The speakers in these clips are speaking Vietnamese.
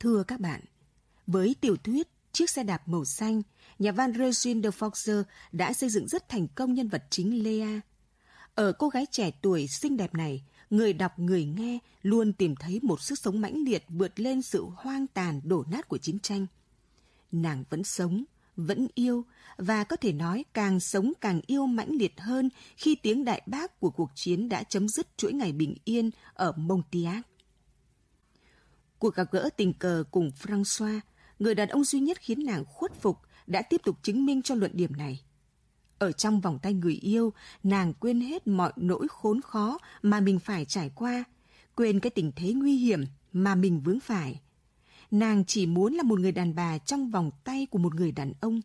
Thưa các bạn, với tiểu thuyết Chiếc xe đạp màu xanh, nhà văn Regine de Foxer đã xây dựng rất thành công nhân vật chính Lea. Ở cô gái trẻ tuổi xinh đẹp này, người đọc người nghe luôn tìm thấy một sức sống mãnh liệt vượt lên sự hoang tàn đổ nát của chiến tranh. Nàng vẫn sống, vẫn yêu và có thể nói càng sống càng yêu mãnh liệt hơn khi tiếng đại bác của cuộc chiến đã chấm dứt chuỗi ngày bình yên ở Montiac. Cuộc gặp gỡ tình cờ cùng Francois, người đàn ông duy nhất khiến nàng khuất phục, đã tiếp tục chứng minh cho luận điểm này. Ở trong vòng tay người yêu, nàng quên hết mọi nỗi khốn khó mà mình phải trải qua, quên cái tình thế nguy hiểm mà mình vướng phải. Nàng chỉ muốn là một người đàn bà trong vòng tay của một người đàn ông.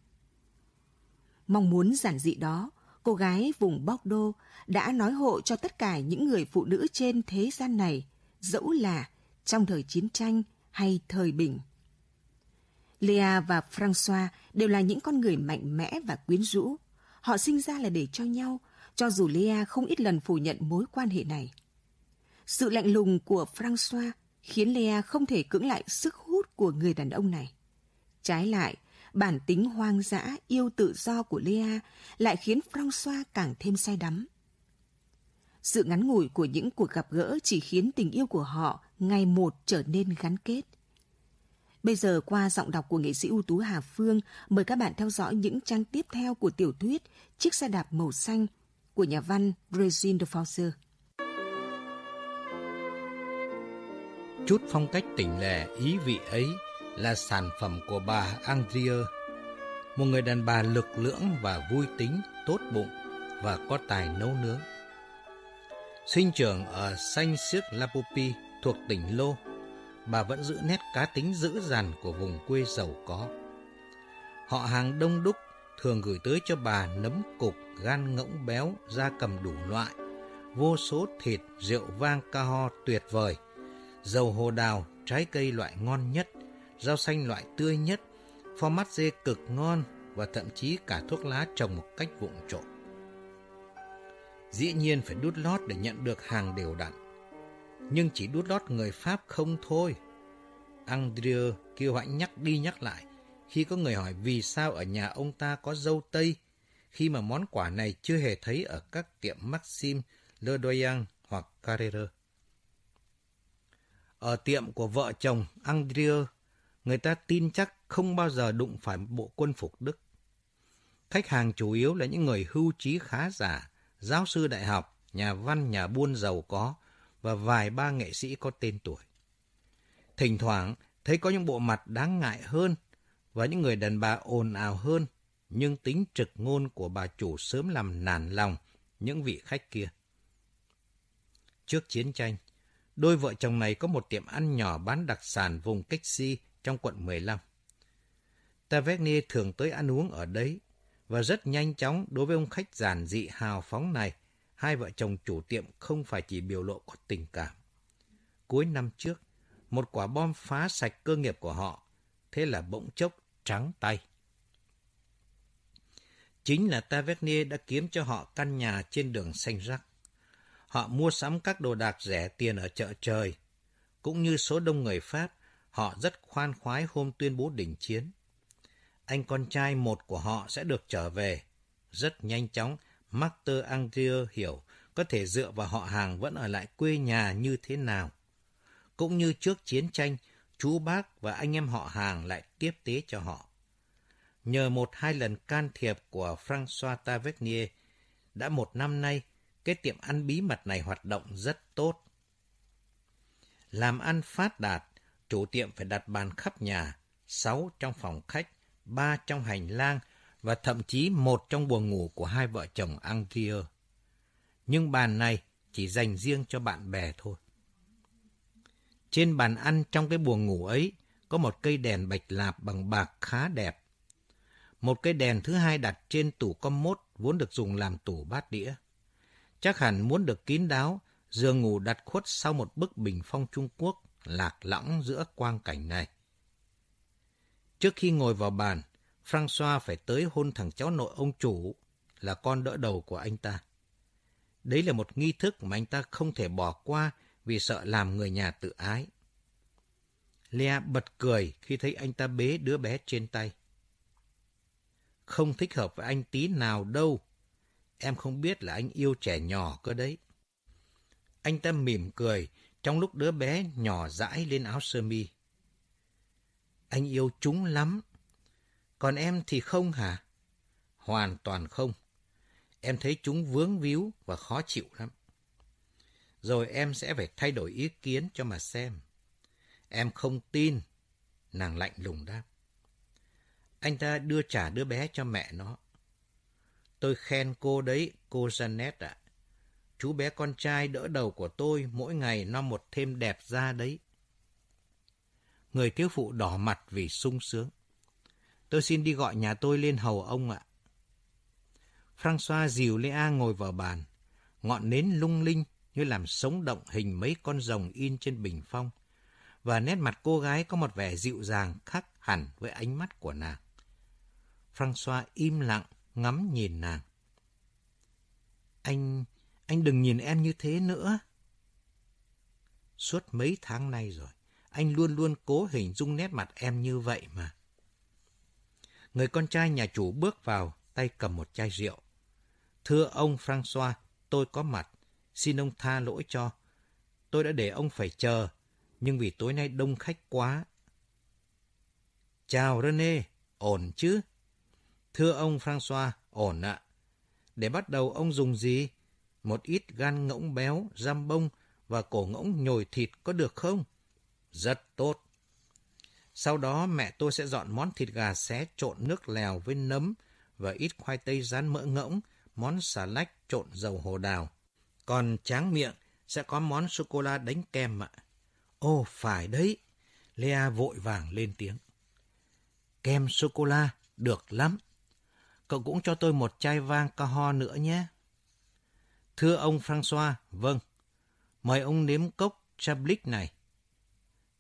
Mong muốn giản dị đó, cô gái vùng Bordeaux đã nói hộ cho tất cả những người phụ nữ trên thế gian này, dẫu là trong thời chiến tranh hay thời bình. Lea và Francois đều là những con người mạnh mẽ và quyến rũ. Họ sinh ra là để cho nhau, cho dù Lea không ít lần phủ nhận mối quan hệ này. Sự lạnh lùng của Francois khiến Lea không thể cưỡng lại sức hút của người đàn ông này. Trái lại, bản tính hoang dã, yêu tự do của Lea lại khiến Francois càng thêm say đắm. Sự ngắn ngủi của những cuộc gặp gỡ chỉ khiến tình yêu của họ ngày một trở nên gắn kết. Bây giờ qua giọng đọc của nghệ sĩ ưu tú Hà Phương, mời các bạn theo dõi những trang tiếp theo của tiểu thuyết Chiếc xe đạp màu xanh của nhà văn Regine de Forcer. Chút phong cách tỉnh lẻ ý vị ấy là sản phẩm của bà Andrea, một người đàn bà lực lưỡng và vui tính, tốt bụng và có tài nấu nướng. Sinh trưởng ở Saint Siếc Lapopi thuộc tỉnh Lô, bà vẫn giữ nét cá tính dữ dằn của vùng quê giàu có. Họ hàng đông đúc thường gửi tới cho bà nấm cục, gan ngỗng béo, da cầm đủ loại, vô số thịt, rượu vang ca ho tuyệt vời, dầu hồ đào, trái cây loại ngon nhất, rau xanh loại tươi nhất, pho mát dê cực ngon và thậm chí cả thuốc lá trồng một cách vụng trộm. Dĩ nhiên phải đút lót để nhận được hàng đều đặn nhưng chỉ đút lót người Pháp không thôi. Andrieu kêu hãnh nhắc đi nhắc lại khi có người hỏi vì sao ở nhà ông ta có dâu tây khi mà món quà này chưa hề thấy ở các tiệm Maxim, Le Doyen hoặc Carrera. Ở tiệm của vợ chồng Andrieu người ta tin chắc không bao giờ đụng phải bộ quân phục Đức. Khách hàng chủ yếu là những người hưu trí khá giả, giáo sư đại học, nhà văn, nhà buôn giàu có, và vài ba nghệ sĩ có tên tuổi. Thỉnh thoảng thấy có những bộ mặt đáng ngại hơn và những người đàn bà ồn ào hơn, nhưng tính trực ngôn của bà chủ sớm làm nản lòng những vị khách kia. Trước chiến tranh, đôi vợ chồng này có một tiệm ăn nhỏ bán đặc sản vùng cách si trong quận 15. Tavernier thường tới ăn uống ở đấy và rất nhanh chóng đối với ông khách giản dị hào phóng này hai vợ chồng chủ tiệm không phải chỉ biểu lộ có tình cảm. Cuối năm trước, một quả bom phá sạch cơ nghiệp của họ, thế là bỗng chốc trắng tay. Chính là Tavernier đã kiếm cho họ căn nhà trên đường xanh rắc. Họ mua sắm các đồ đạc rẻ tiền ở chợ trời. Cũng như số đông người Pháp, họ rất khoan khoái hôm tuyên bố đình chiến. Anh con trai một của họ sẽ được trở về. Rất nhanh chóng, Master Andrea hiểu có thể dựa vào họ hàng vẫn ở lại quê nhà như thế nào. Cũng như trước chiến tranh, chú bác và anh em họ hàng lại tiếp tế cho họ. Nhờ một hai lần can thiệp của François Tavernier, đã một năm nay, cái tiệm ăn bí mật này hoạt động rất tốt. Làm ăn phát đạt, chủ tiệm phải đặt bàn khắp nhà, sáu trong phòng khách, ba trong hành lang và thậm chí một trong buồng ngủ của hai vợ chồng Angier. Nhưng bàn này chỉ dành riêng cho bạn bè thôi. Trên bàn ăn trong cái buồng ngủ ấy có một cây đèn bạch lạp bằng bạc khá đẹp. Một cây đèn thứ hai đặt trên tủ commode vốn được dùng làm tủ bát đĩa. Chắc hẳn muốn được kín đáo, giường ngủ đặt khuất sau một bức bình phong Trung Quốc lạc lõng giữa quang cảnh này. Trước khi ngồi vào bàn, François phải tới hôn thằng cháu nội ông chủ, là con đỡ đầu của anh ta. Đấy là một nghi thức mà anh ta không thể bỏ qua vì sợ làm người nhà tự ái. Lea bật cười khi thấy anh ta bế đứa bé trên tay. Không thích hợp với anh tí nào đâu. Em không biết là anh yêu trẻ nhỏ cơ đấy. Anh ta mỉm cười trong lúc đứa bé nhỏ dãi lên áo sơ mi. Anh yêu chúng lắm. Còn em thì không hả? Hoàn toàn không. Em thấy chúng vướng víu và khó chịu lắm. Rồi em sẽ phải thay đổi ý kiến cho mà xem. Em không tin. Nàng lạnh lùng đáp. Anh ta đưa trả đứa bé cho mẹ nó. Tôi khen cô đấy, cô Janet ạ. Chú bé con trai đỡ đầu của tôi mỗi ngày nó một thêm đẹp ra đấy. Người thiếu phụ đỏ mặt vì sung sướng. Tôi xin đi gọi nhà tôi lên hầu ông ạ. François dìu Lea ngồi vào bàn. Ngọn nến lung linh như làm sống động hình mấy con rồng in trên bình phong. Và nét mặt cô gái có một vẻ dịu dàng khác hẳn với ánh mắt của nàng. François im lặng, ngắm nhìn nàng. Anh, anh đừng nhìn em như thế nữa. Suốt mấy tháng nay rồi, anh luôn luôn cố hình dung nét mặt em như vậy mà. Người con trai nhà chủ bước vào, tay cầm một chai rượu. Thưa ông François, tôi có mặt. Xin ông tha lỗi cho. Tôi đã để ông phải chờ, nhưng vì tối nay đông khách quá. Chào René, ổn chứ? Thưa ông François, ổn ạ. Để bắt đầu ông dùng gì? Một ít gan ngỗng béo, răm bông và cổ ngỗng nhồi thịt có được không? Rất tốt. Sau đó mẹ tôi sẽ dọn món thịt gà xé trộn nước lèo với nấm và ít khoai tây rán mỡ ngỗng, món xà lách trộn dầu hồ đào. Còn tráng miệng sẽ có món sô-cô-la đánh kem ạ. Ồ, phải đấy. Lea vội vàng lên tiếng. Kem sô-cô-la, được lắm. Cậu cũng cho tôi một chai vang ca ho nữa nhé. Thưa ông François, vâng. Mời ông nếm cốc Chablis này.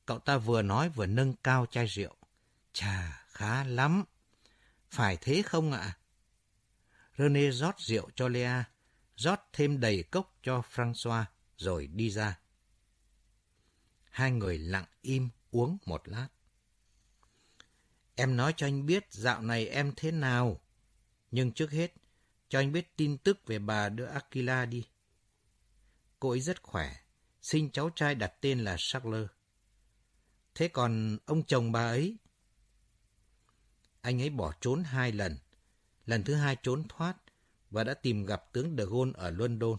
Cậu ta vừa nói vừa nâng cao chai rượu. Chà, khá lắm. Phải thế không ạ? René rót rượu cho Lea, rót thêm đầy cốc cho François, rồi đi ra. Hai người lặng im uống một lát. Em nói cho anh biết dạo này em thế nào. Nhưng trước hết, cho anh biết tin tức về bà đưa Aquila đi. Cô ấy rất khỏe, sinh cháu trai đặt tên là Charles. Thế còn ông chồng bà ấy? Anh ấy bỏ trốn hai lần. Lần thứ hai trốn thoát và đã tìm gặp tướng De Gaulle ở London.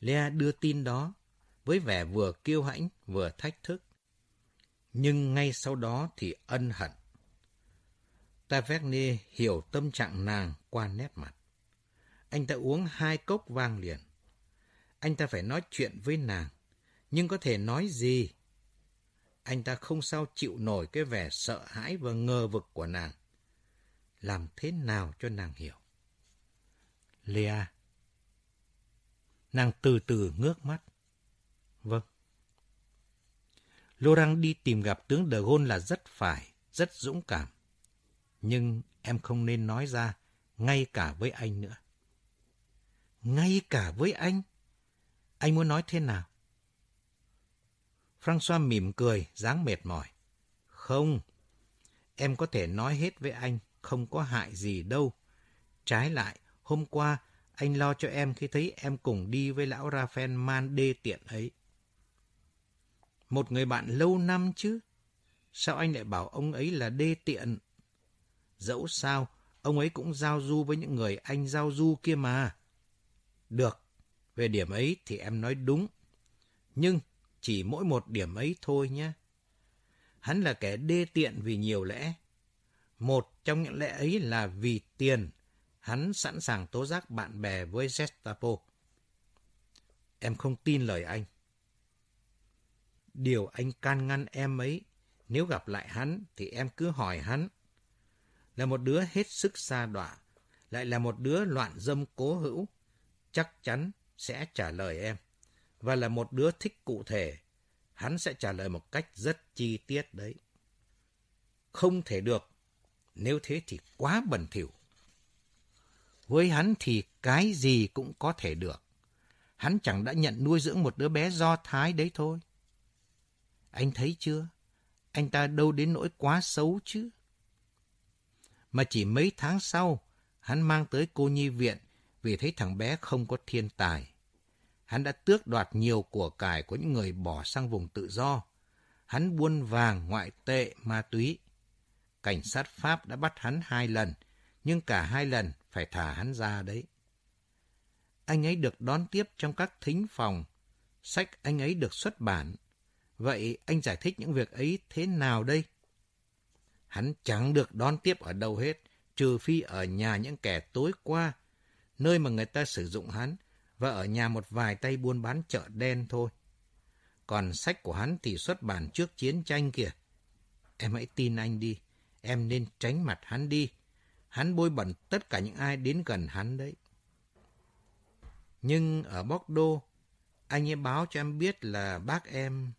Lea đưa tin đó với vẻ vừa kiêu hãnh vừa thách thức. Nhưng ngay sau đó thì ân hận. Tavernier hiểu tâm trạng nàng qua nét mặt. Anh ta uống hai cốc vang liền. Anh ta phải nói chuyện với nàng, nhưng có thể nói gì? Anh ta không sao chịu nổi cái vẻ sợ hãi và ngờ vực của nàng. Làm thế nào cho nàng hiểu? Lea. Nàng từ từ ngước mắt. Vâng. Laurent đi tìm gặp tướng De Gaulle là rất phải, rất dũng cảm. Nhưng em không nên nói ra, ngay cả với anh nữa. Ngay cả với anh? Anh muốn nói thế nào? Francois mỉm cười, dáng mệt mỏi. Không, em có thể nói hết với anh, không có hại gì đâu. Trái lại, hôm qua anh lo cho em khi thấy em cùng đi với lão Raphael man đê tiện ấy. Một người bạn lâu năm chứ. Sao anh lại bảo ông ấy là đê tiện? Dẫu sao, ông ấy cũng giao du với những người anh giao du kia mà. Được, về điểm ấy thì em nói đúng. Nhưng chỉ mỗi một điểm ấy thôi nhé. Hắn là kẻ đê tiện vì nhiều lẽ. Một trong những lẽ ấy là vì tiền. Hắn sẵn sàng tố giác bạn bè với Gestapo. Em không tin lời anh. Điều anh can ngăn em ấy, nếu gặp lại hắn thì em cứ hỏi hắn. Là một đứa hết sức xa đọa, lại là một đứa loạn dâm cố hữu, chắc chắn sẽ trả lời em. Và là một đứa thích cụ thể, hắn sẽ trả lời một cách rất chi tiết đấy. Không thể được, nếu thế thì quá bẩn thỉu. Với hắn thì cái gì cũng có thể được. Hắn chẳng đã nhận nuôi dưỡng một đứa bé do thái đấy thôi. Anh thấy chưa? Anh ta đâu đến nỗi quá xấu chứ. Mà chỉ mấy tháng sau, hắn mang tới cô nhi viện vì thấy thằng bé không có thiên tài. Hắn đã tước đoạt nhiều của cải của những người bỏ sang vùng tự do. Hắn buôn vàng, ngoại tệ, ma túy. Cảnh sát Pháp đã bắt hắn hai lần, nhưng cả hai lần phải thả hắn ra đấy. Anh ấy được đón tiếp trong các thính phòng, sách anh ấy được xuất bản. Vậy anh giải thích những việc ấy thế nào đây? Hắn chẳng được đón tiếp ở đâu hết, trừ phi ở nhà những kẻ tối qua, nơi mà người ta sử dụng hắn, và ở nhà một vài tay buôn bán chợ đen thôi. Còn sách của hắn thì xuất bản trước chiến tranh kìa. Em hãy tin anh đi, em nên tránh mặt hắn đi. Hắn bôi bẩn tất cả những ai đến gần hắn đấy. Nhưng ở Bordeaux, anh ấy báo cho em biết là bác em...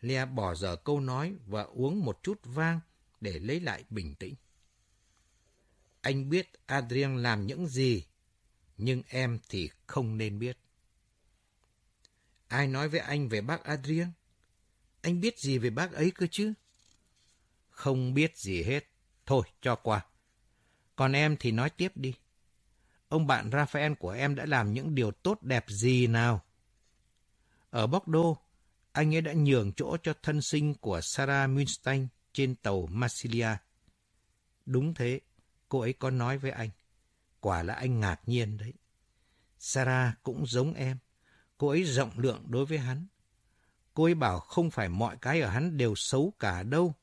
Lea bỏ dở câu nói và uống một chút vang để lấy lại bình tĩnh. Anh biết Adrien làm những gì, nhưng em thì không nên biết. Ai nói với anh về bác Adrien? Anh biết gì về bác ấy cơ chứ? Không biết gì hết. Thôi, cho qua. Còn em thì nói tiếp đi. Ông bạn Raphael của em đã làm những điều tốt đẹp gì nào? Ở Bordeaux, anh ấy đã nhường chỗ cho thân sinh của Sarah Munstein trên tàu Massilia. Đúng thế, cô ấy có nói với anh. Quả là anh ngạc nhiên đấy. Sarah cũng giống em. Cô ấy rộng lượng đối với hắn. Cô ấy bảo không phải mọi cái ở hắn đều xấu cả đâu.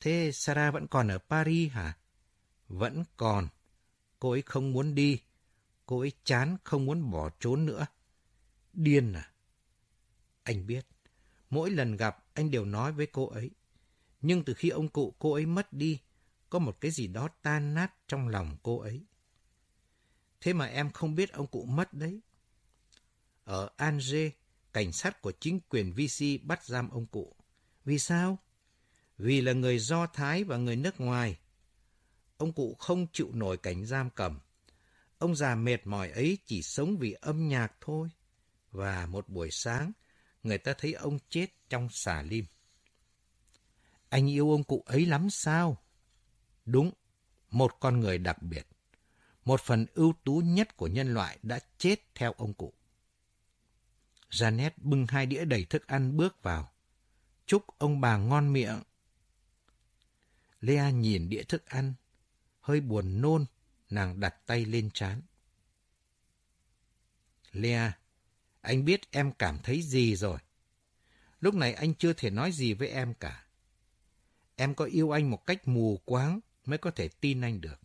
Thế Sarah vẫn còn ở Paris hả? Vẫn còn. Cô ấy không muốn đi. Cô ấy chán không muốn bỏ trốn nữa. Điên à? Anh biết. Mỗi lần gặp anh đều nói với cô ấy. Nhưng từ khi ông cụ cô ấy mất đi, có một cái gì đó tan nát trong lòng cô ấy. Thế mà em không biết ông cụ mất đấy. Ở Angers, cảnh sát của chính quyền VC bắt giam ông cụ. Vì sao? Vì là người Do Thái và người nước ngoài. Ông cụ không chịu nổi cảnh giam cầm. Ông già mệt mỏi ấy chỉ sống vì âm nhạc thôi. Và một buổi sáng, người ta thấy ông chết trong xà lim. Anh yêu ông cụ ấy lắm sao? Đúng, một con người đặc biệt. Một phần ưu tú nhất của nhân loại đã chết theo ông cụ. Janet bưng hai đĩa đầy thức ăn bước vào. Chúc ông bà ngon miệng. Lea nhìn đĩa thức ăn, hơi buồn nôn, nàng đặt tay lên trán. Lea, anh biết em cảm thấy gì rồi. Lúc này anh chưa thể nói gì với em cả. Em có yêu anh một cách mù quáng mới có thể tin anh được.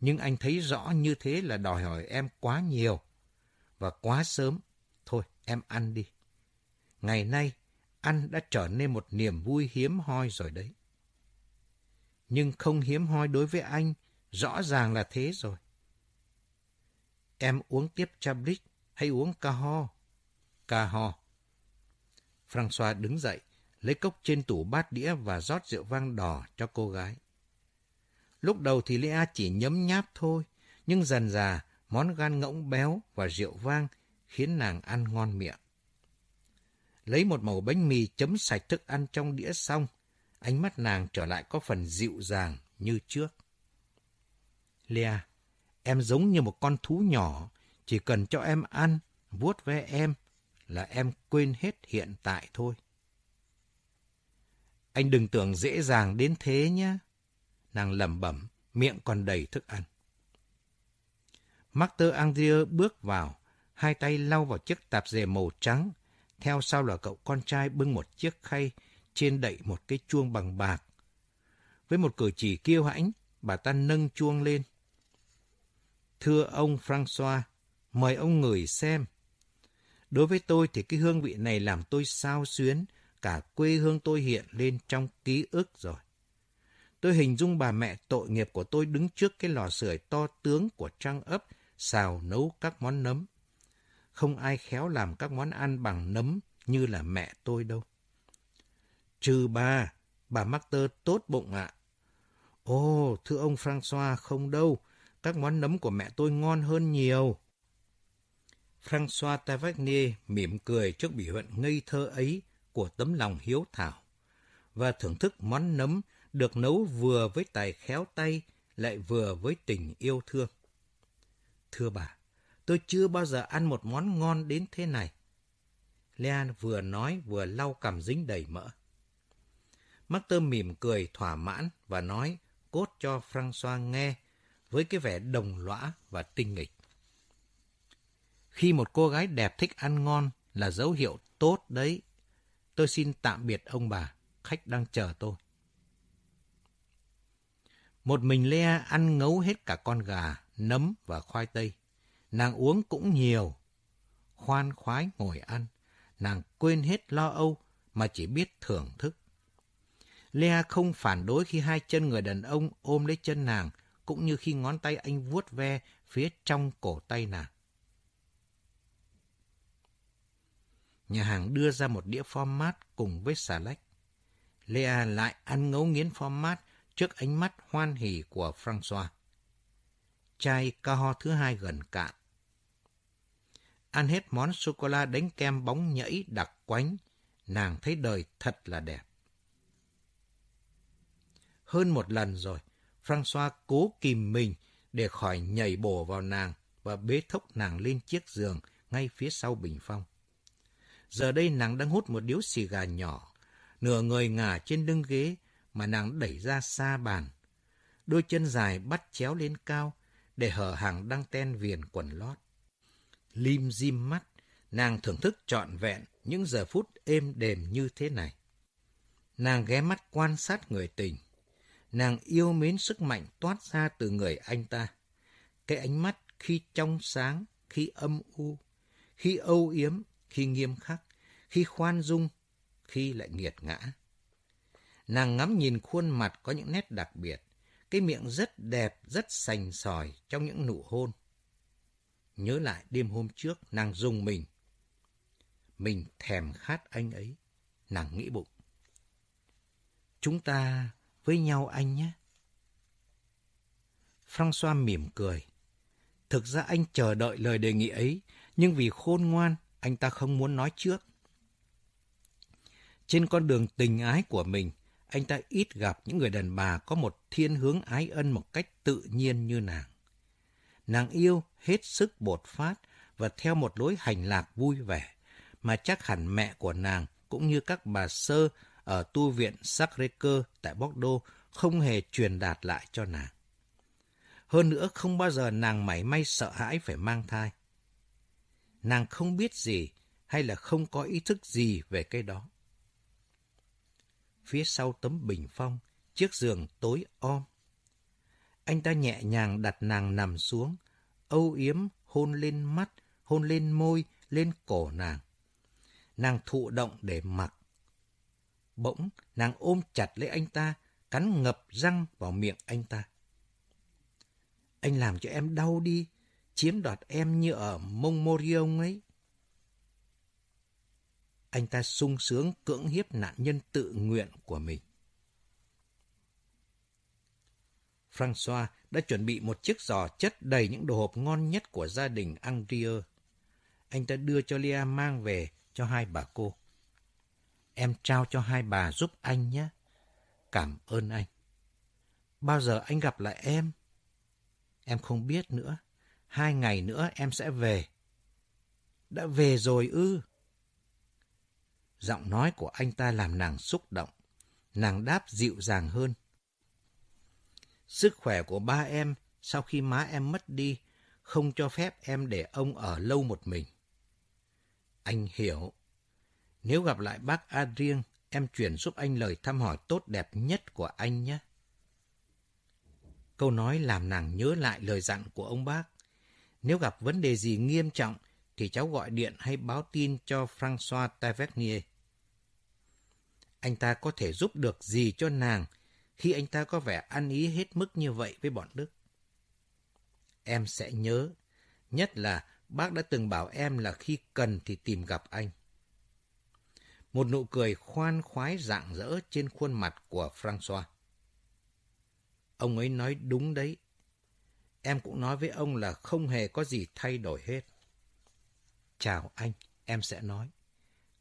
Nhưng anh thấy rõ như thế là đòi hỏi em quá nhiều và quá sớm. Thôi, em ăn đi. Ngày nay, ăn đã trở nên một niềm vui hiếm hoi rồi đấy. Nhưng không hiếm hoi đối với anh, rõ ràng là thế rồi. Em uống tiếp Chablis hay uống ca ho? Ca ho. François đứng dậy, lấy cốc trên tủ bát đĩa và rót rượu vang đỏ cho cô gái. Lúc đầu thì Lea chỉ nhấm nháp thôi, nhưng dần dà món gan ngỗng béo và rượu vang khiến nàng ăn ngon miệng. Lấy một mẩu bánh mì chấm sạch thức ăn trong đĩa xong, ánh mắt nàng trở lại có phần dịu dàng như trước. Lea, em giống như một con thú nhỏ, chỉ cần cho em ăn, vuốt ve em là em quên hết hiện tại thôi. Anh đừng tưởng dễ dàng đến thế nhé. Nàng lẩm bẩm, miệng còn đầy thức ăn. Master Andrea bước vào, hai tay lau vào chiếc tạp dề màu trắng, theo sau là cậu con trai bưng một chiếc khay, trên đậy một cái chuông bằng bạc. Với một cử chỉ kiêu hãnh, bà ta nâng chuông lên. Thưa ông Francois, mời ông ngửi xem. Đối với tôi thì cái hương vị này làm tôi sao xuyến, cả quê hương tôi hiện lên trong ký ức rồi. Tôi hình dung bà mẹ tội nghiệp của tôi đứng trước cái lò sưởi to tướng của trang ấp, xào nấu các món nấm. Không ai khéo làm các món ăn bằng nấm như là mẹ tôi đâu. Trừ bà, bà Master tốt bụng ạ. Ồ, thưa ông François, không đâu. Các món nấm của mẹ tôi ngon hơn nhiều. François Tavernier mỉm cười trước biểu hiện ngây thơ ấy của tấm lòng hiếu thảo và thưởng thức món nấm được nấu vừa với tài khéo tay lại vừa với tình yêu thương. Thưa bà, tôi chưa bao giờ ăn một món ngon đến thế này. Lean vừa nói vừa lau cằm dính đầy mỡ. Master mỉm cười thỏa mãn và nói cốt cho Francois nghe với cái vẻ đồng lõa và tinh nghịch. Khi một cô gái đẹp thích ăn ngon là dấu hiệu tốt đấy. Tôi xin tạm biệt ông bà, khách đang chờ tôi. Một mình Lea ăn ngấu hết cả con gà, nấm và khoai tây. Nàng uống cũng nhiều. Khoan khoái ngồi ăn, nàng quên hết lo âu mà chỉ biết thưởng thức. Lea không phản đối khi hai chân người đàn ông ôm lấy chân nàng, cũng như khi ngón tay anh vuốt ve phía trong cổ tay nàng. Nhà hàng đưa ra một đĩa format cùng với xà lách. Lea lại ăn ngấu nghiến format trước ánh mắt hoan hỉ của Francois, Chai ca ho thứ hai gần cạn. Ăn hết món sô-cô-la đánh kem bóng nhẫy đặc quánh, nàng thấy đời thật là đẹp. Hơn một lần rồi, Francois cố kìm mình để khỏi nhảy bổ vào nàng và bế thốc nàng lên chiếc giường ngay phía sau bình phong. Giờ đây nàng đang hút một điếu xì gà nhỏ, nửa người ngả trên lưng ghế mà nàng đẩy ra xa bàn. Đôi chân dài bắt chéo lên cao để hở hàng đăng ten viền quần lót. Lim dim mắt, nàng thưởng thức trọn vẹn những giờ phút êm đềm như thế này. Nàng ghé mắt quan sát người tình. Nàng yêu mến sức mạnh toát ra từ người anh ta. Cái ánh mắt khi trong sáng, khi âm u, khi âu yếm, khi nghiêm khắc, khi khoan dung, khi lại nghiệt ngã. Nàng ngắm nhìn khuôn mặt có những nét đặc biệt, cái miệng rất đẹp, rất sành sỏi trong những nụ hôn. Nhớ lại đêm hôm trước, nàng dùng mình. Mình thèm khát anh ấy, nàng nghĩ bụng. Chúng ta với nhau anh nhé. François mỉm cười. Thực ra anh chờ đợi lời đề nghị ấy, nhưng vì khôn ngoan, anh ta không muốn nói trước. Trên con đường tình ái của mình, anh ta ít gặp những người đàn bà có một thiên hướng ái ân một cách tự nhiên như nàng. Nàng yêu hết sức bột phát và theo một lối hành lạc vui vẻ, mà chắc hẳn mẹ của nàng cũng như các bà sơ ở tu viện Sacré-Cœur tại Bordeaux không hề truyền đạt lại cho nàng. Hơn nữa không bao giờ nàng mảy may sợ hãi phải mang thai. Nàng không biết gì hay là không có ý thức gì về cái đó. Phía sau tấm bình phong, chiếc giường tối om. Anh ta nhẹ nhàng đặt nàng nằm xuống, âu yếm hôn lên mắt, hôn lên môi, lên cổ nàng. Nàng thụ động để mặc. Bỗng, nàng ôm chặt lấy anh ta, cắn ngập răng vào miệng anh ta. Anh làm cho em đau đi, chiếm đoạt em như ở Montmorion ấy. Anh ta sung sướng cưỡng hiếp nạn nhân tự nguyện của mình. François đã chuẩn bị một chiếc giò chất đầy những đồ hộp ngon nhất của gia đình Andrieux. Anh ta đưa cho Lia mang về cho hai bà cô. Em trao cho hai bà giúp anh nhé. Cảm ơn anh. Bao giờ anh gặp lại em? Em không biết nữa. Hai ngày nữa em sẽ về. Đã về rồi ư? Giọng nói của anh ta làm nàng xúc động. Nàng đáp dịu dàng hơn. Sức khỏe của ba em sau khi má em mất đi không cho phép em để ông ở lâu một mình. Anh hiểu. Nếu gặp lại bác Adrien, em chuyển giúp anh lời thăm hỏi tốt đẹp nhất của anh nhé. Câu nói làm nàng nhớ lại lời dặn của ông bác. Nếu gặp vấn đề gì nghiêm trọng thì cháu gọi điện hay báo tin cho François Tavernier. Anh ta có thể giúp được gì cho nàng khi anh ta có vẻ ăn ý hết mức như vậy với bọn Đức. Em sẽ nhớ, nhất là bác đã từng bảo em là khi cần thì tìm gặp anh. Một nụ cười khoan khoái rạng rỡ trên khuôn mặt của François. Ông ấy nói đúng đấy. Em cũng nói với ông là không hề có gì thay đổi hết. chào anh, em sẽ nói.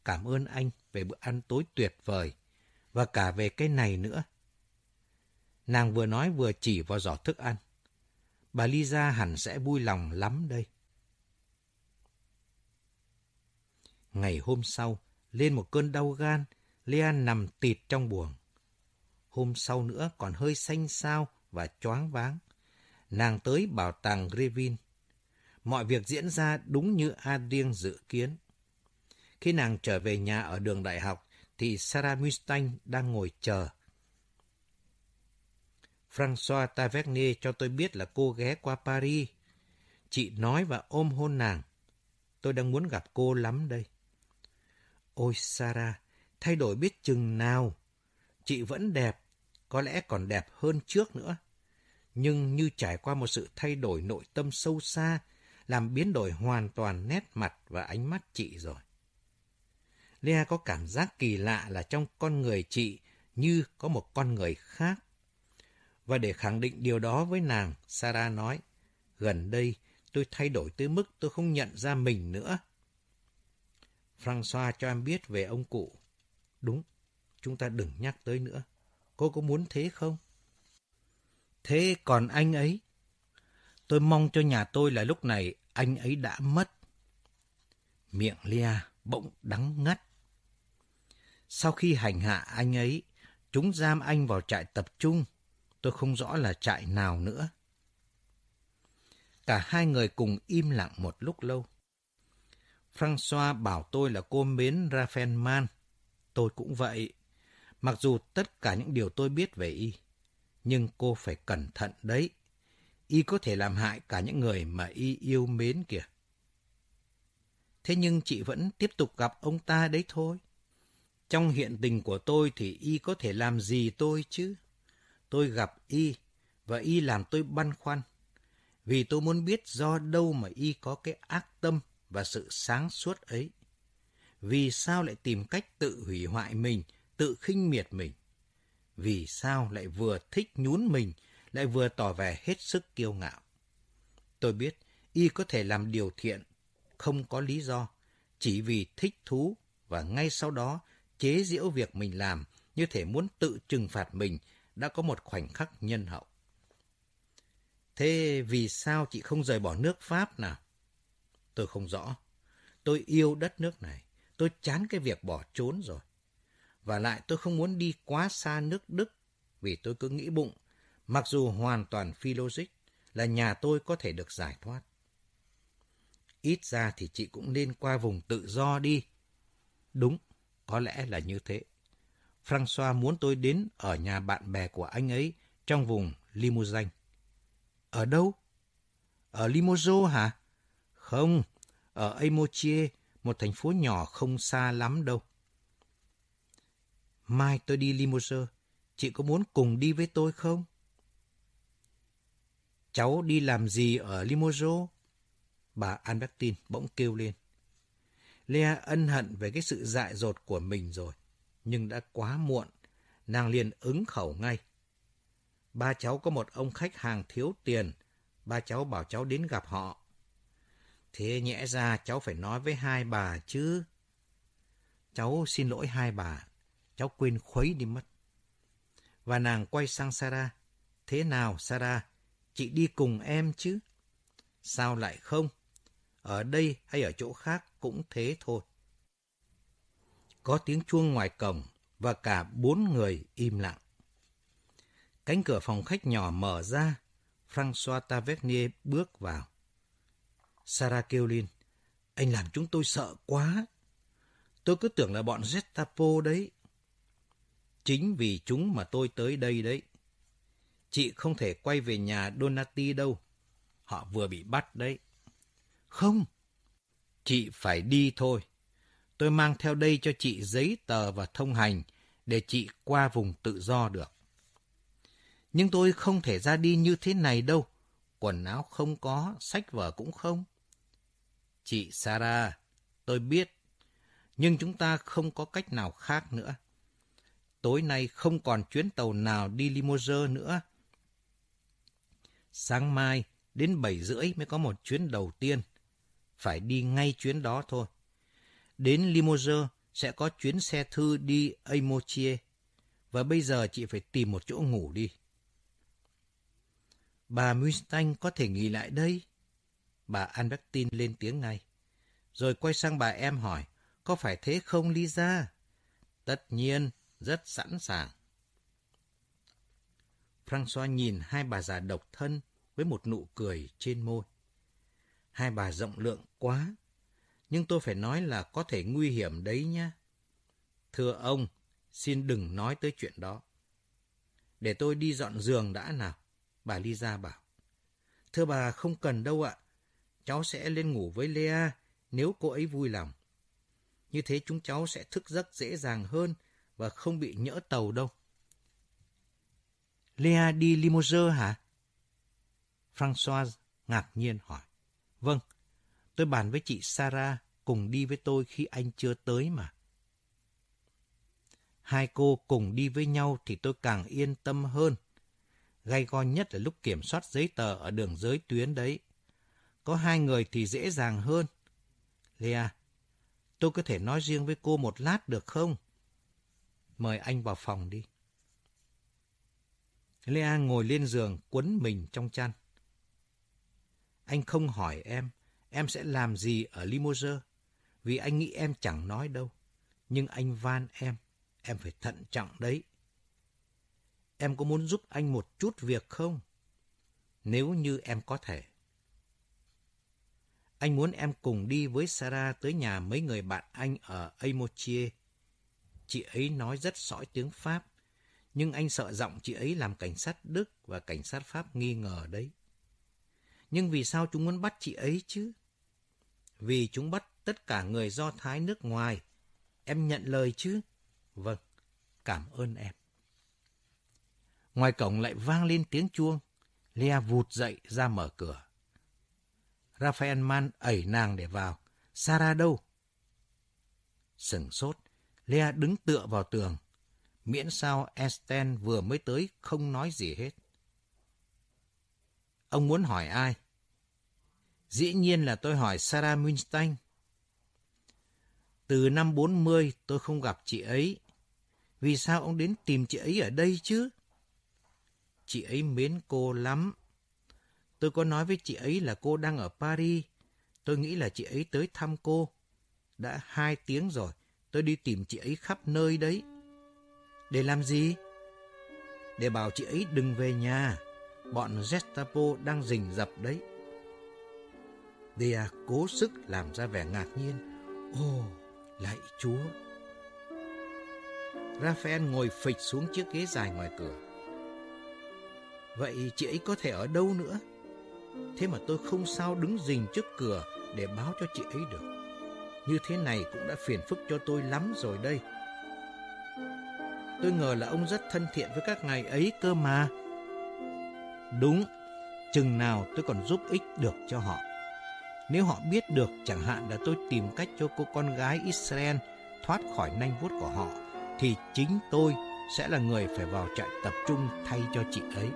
Cảm ơn anh về bữa ăn tối tuyệt vời, và cả về cái này nữa. Nàng vừa nói vừa chỉ vào giỏ thức ăn. Bà Lisa hẳn sẽ vui lòng lắm đây. Ngày hôm sau, lên một cơn đau gan, Lea nằm tịt trong buồng. Hôm sau nữa còn hơi xanh xao và choáng váng. Nàng tới bảo tàng Grevin. Mọi việc diễn ra đúng như Adrien dự kiến. Khi nàng trở về nhà ở đường đại học, thì Sarah Mustang đang ngồi chờ. François Tavernier cho tôi biết là cô ghé qua Paris. Chị nói và ôm hôn nàng. Tôi đang muốn gặp cô lắm đây. Ôi Sarah, thay đổi biết chừng nào. Chị vẫn đẹp, có lẽ còn đẹp hơn trước nữa. Nhưng như trải qua một sự thay đổi nội tâm sâu xa, làm biến đổi hoàn toàn nét mặt và ánh mắt chị rồi. Lea có cảm giác kỳ lạ là trong con người chị như có một con người khác. Và để khẳng định điều đó với nàng, Sarah nói, gần đây tôi thay đổi tới mức tôi không nhận ra mình nữa. François cho em biết về ông cụ. Đúng, chúng ta đừng nhắc tới nữa. Cô có muốn thế không? Thế còn anh ấy? Tôi mong cho nhà tôi là lúc này anh ấy đã mất. Miệng Lia bỗng đắng ngắt. Sau khi hành hạ anh ấy, chúng giam anh vào trại tập trung. Tôi không rõ là trại nào nữa. Cả hai người cùng im lặng một lúc lâu. François bảo tôi là cô mến Raphael Man. Tôi cũng vậy. Mặc dù tất cả những điều tôi biết về y, nhưng cô phải cẩn thận đấy. Y có thể làm hại cả những người mà y yêu mến kìa. Thế nhưng chị vẫn tiếp tục gặp ông ta đấy thôi. Trong hiện tình của tôi thì y có thể làm gì tôi chứ? Tôi gặp y và y làm tôi băn khoăn. Vì tôi muốn biết do đâu mà y có cái ác tâm và sự sáng suốt ấy. Vì sao lại tìm cách tự hủy hoại mình, tự khinh miệt mình? Vì sao lại vừa thích nhún mình, lại vừa tỏ vẻ hết sức kiêu ngạo? Tôi biết y có thể làm điều thiện, không có lý do, chỉ vì thích thú và ngay sau đó chế giễu việc mình làm như thể muốn tự trừng phạt mình đã có một khoảnh khắc nhân hậu. Thế vì sao chị không rời bỏ nước Pháp nào? Tôi không rõ. Tôi yêu đất nước này. Tôi chán cái việc bỏ trốn rồi. Và lại tôi không muốn đi quá xa nước Đức vì tôi cứ nghĩ bụng, mặc dù hoàn toàn phi logic, là nhà tôi có thể được giải thoát. Ít ra thì chị cũng nên qua vùng tự do đi. Đúng, có lẽ là như thế. François muốn tôi đến ở nhà bạn bè của anh ấy trong vùng Limousin. Ở đâu? Ở Limoges hả? Không, ở Aimochie, một thành phố nhỏ không xa lắm đâu. Mai tôi đi Limoges, chị có muốn cùng đi với tôi không? Cháu đi làm gì ở Limoges? Bà Albertine bỗng kêu lên. Lea ân hận về cái sự dại dột của mình rồi, nhưng đã quá muộn, nàng liền ứng khẩu ngay. Ba cháu có một ông khách hàng thiếu tiền, ba cháu bảo cháu đến gặp họ. Thế nhẽ ra cháu phải nói với hai bà chứ. Cháu xin lỗi hai bà, cháu quên khuấy đi mất. Và nàng quay sang Sarah. Thế nào Sarah, chị đi cùng em chứ? Sao lại không? Ở đây hay ở chỗ khác cũng thế thôi. Có tiếng chuông ngoài cổng và cả bốn người im lặng. Cánh cửa phòng khách nhỏ mở ra, François Tavernier bước vào. Sarah kêu lên, anh làm chúng tôi sợ quá. Tôi cứ tưởng là bọn Gestapo đấy. Chính vì chúng mà tôi tới đây đấy. Chị không thể quay về nhà Donati đâu. Họ vừa bị bắt đấy. Không, chị phải đi thôi. Tôi mang theo đây cho chị giấy tờ và thông hành để chị qua vùng tự do được. Nhưng tôi không thể ra đi như thế này đâu. Quần áo không có, sách vở cũng không. Chị Sarah, tôi biết, nhưng chúng ta không có cách nào khác nữa. Tối nay không còn chuyến tàu nào đi Limoges nữa. Sáng mai đến 7 rưỡi mới có một chuyến đầu tiên phải đi ngay chuyến đó thôi. Đến Limoges sẽ có chuyến xe thư đi Aimochie, và bây giờ chị phải tìm một chỗ ngủ đi. Bà Mustang có thể nghỉ lại đây. Bà Albertine lên tiếng ngay. Rồi quay sang bà em hỏi, có phải thế không Lisa? Tất nhiên, rất sẵn sàng. François nhìn hai bà già độc thân với một nụ cười trên môi. Hai bà rộng lượng quá, nhưng tôi phải nói là có thể nguy hiểm đấy nhá. Thưa ông, xin đừng nói tới chuyện đó. Để tôi đi dọn giường đã nào, bà Lisa bảo. Thưa bà, không cần đâu ạ. Cháu sẽ lên ngủ với Lea nếu cô ấy vui lòng. Như thế chúng cháu sẽ thức giấc dễ dàng hơn và không bị nhỡ tàu đâu. Lea đi limousine hả? François ngạc nhiên hỏi. Vâng, tôi bàn với chị Sarah cùng đi với tôi khi anh chưa tới mà. Hai cô cùng đi với nhau thì tôi càng yên tâm hơn. Gay go nhất là lúc kiểm soát giấy tờ ở đường giới tuyến đấy. Có hai người thì dễ dàng hơn. Lea, tôi có thể nói riêng với cô một lát được không? Mời anh vào phòng đi. Lea ngồi lên giường quấn mình trong chăn. Anh không hỏi em, em sẽ làm gì ở Limoges, vì anh nghĩ em chẳng nói đâu. Nhưng anh van em, em phải thận trọng đấy. Em có muốn giúp anh một chút việc không? Nếu như em có thể. Anh muốn em cùng đi với Sarah tới nhà mấy người bạn anh ở Aimochie. Chị ấy nói rất sõi tiếng Pháp, nhưng anh sợ giọng chị ấy làm cảnh sát Đức và cảnh sát Pháp nghi ngờ đấy. Nhưng vì sao chúng muốn bắt chị ấy chứ? Vì chúng bắt tất cả người Do Thái nước ngoài. Em nhận lời chứ? Vâng, cảm ơn em. Ngoài cổng lại vang lên tiếng chuông. Lea vụt dậy ra mở cửa. Raphael Man ẩy nàng để vào. Sarah đâu? Sừng sốt, Lea đứng tựa vào tường. Miễn sao Esten vừa mới tới không nói gì hết. Ông muốn hỏi ai? Dĩ nhiên là tôi hỏi Sarah Winstein. Từ năm 40 tôi không gặp chị ấy. Vì sao ông đến tìm chị ấy ở đây chứ? Chị ấy mến cô lắm. Tôi có nói với chị ấy là cô đang ở Paris. Tôi nghĩ là chị ấy tới thăm cô. Đã hai tiếng rồi, tôi đi tìm chị ấy khắp nơi đấy. Để làm gì? Để bảo chị ấy đừng về nhà. Bọn Gestapo đang rình rập đấy. Dia cố sức làm ra vẻ ngạc nhiên. Ồ, lạy chúa! Raphael ngồi phịch xuống chiếc ghế dài ngoài cửa. Vậy chị ấy có thể ở đâu nữa? Thế mà tôi không sao đứng rình trước cửa để báo cho chị ấy được. Như thế này cũng đã phiền phức cho tôi lắm rồi đây. Tôi ngờ là ông rất thân thiện với các ngài ấy cơ mà. Đúng, chừng nào tôi còn giúp ích được cho họ. Nếu họ biết được chẳng hạn là tôi tìm cách cho cô con gái Israel thoát khỏi nanh vuốt của họ, thì chính tôi sẽ là người phải vào trại tập trung thay cho chị ấy.